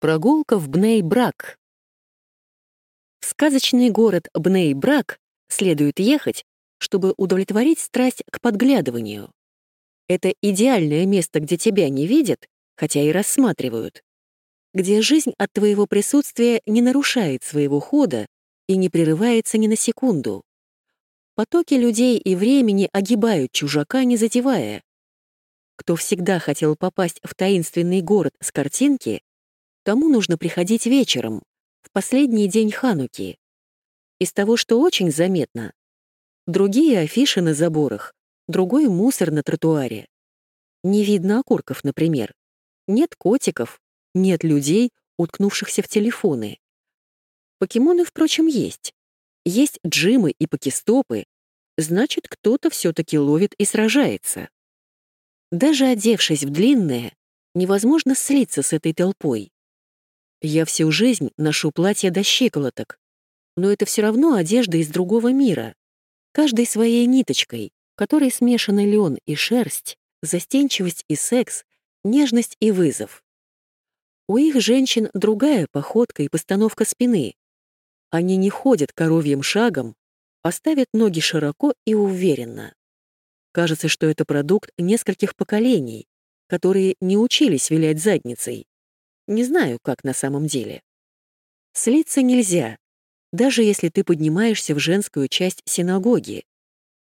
Прогулка в Бней-Брак. В сказочный город Бней-Брак следует ехать, чтобы удовлетворить страсть к подглядыванию. Это идеальное место, где тебя не видят, хотя и рассматривают, где жизнь от твоего присутствия не нарушает своего хода и не прерывается ни на секунду. Потоки людей и времени огибают чужака, не затевая. Кто всегда хотел попасть в таинственный город с картинки, Тому нужно приходить вечером, в последний день Хануки. Из того, что очень заметно, другие афиши на заборах, другой мусор на тротуаре. Не видно окурков, например. Нет котиков, нет людей, уткнувшихся в телефоны. Покемоны, впрочем, есть. Есть джимы и покестопы, значит, кто-то все-таки ловит и сражается. Даже одевшись в длинное, невозможно слиться с этой толпой. Я всю жизнь ношу платье до щиколоток, но это все равно одежда из другого мира, каждой своей ниточкой, которой смешаны лен и шерсть, застенчивость и секс, нежность и вызов. У их женщин другая походка и постановка спины. Они не ходят коровьим шагом, а ставят ноги широко и уверенно. Кажется, что это продукт нескольких поколений, которые не учились вилять задницей. Не знаю, как на самом деле. Слиться нельзя, даже если ты поднимаешься в женскую часть синагоги,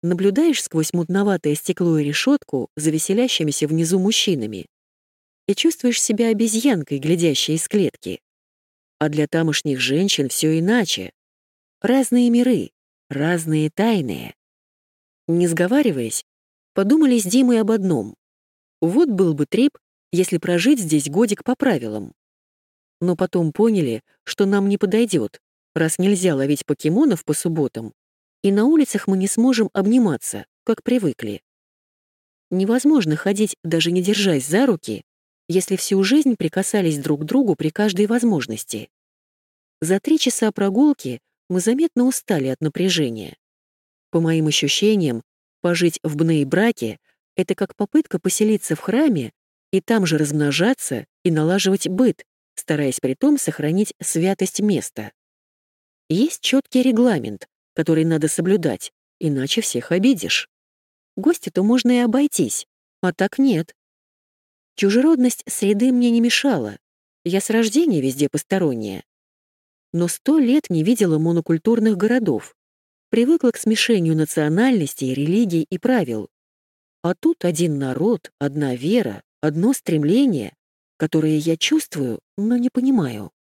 наблюдаешь сквозь мутноватое стекло и решетку за веселящимися внизу мужчинами и чувствуешь себя обезьянкой, глядящей из клетки. А для тамошних женщин все иначе. Разные миры, разные тайные. Не сговариваясь, подумали с Димой об одном. Вот был бы трип, если прожить здесь годик по правилам. Но потом поняли, что нам не подойдет, раз нельзя ловить покемонов по субботам, и на улицах мы не сможем обниматься, как привыкли. Невозможно ходить, даже не держась за руки, если всю жизнь прикасались друг к другу при каждой возможности. За три часа прогулки мы заметно устали от напряжения. По моим ощущениям, пожить в бней-браке — это как попытка поселиться в храме и там же размножаться и налаживать быт, стараясь при том сохранить святость места. Есть четкий регламент, который надо соблюдать, иначе всех обидишь. Гости-то можно и обойтись, а так нет. Чужеродность среды мне не мешала, я с рождения везде посторонняя. Но сто лет не видела монокультурных городов, привыкла к смешению национальностей, религий и правил. А тут один народ, одна вера, одно стремление, которое я чувствую, но не понимаю.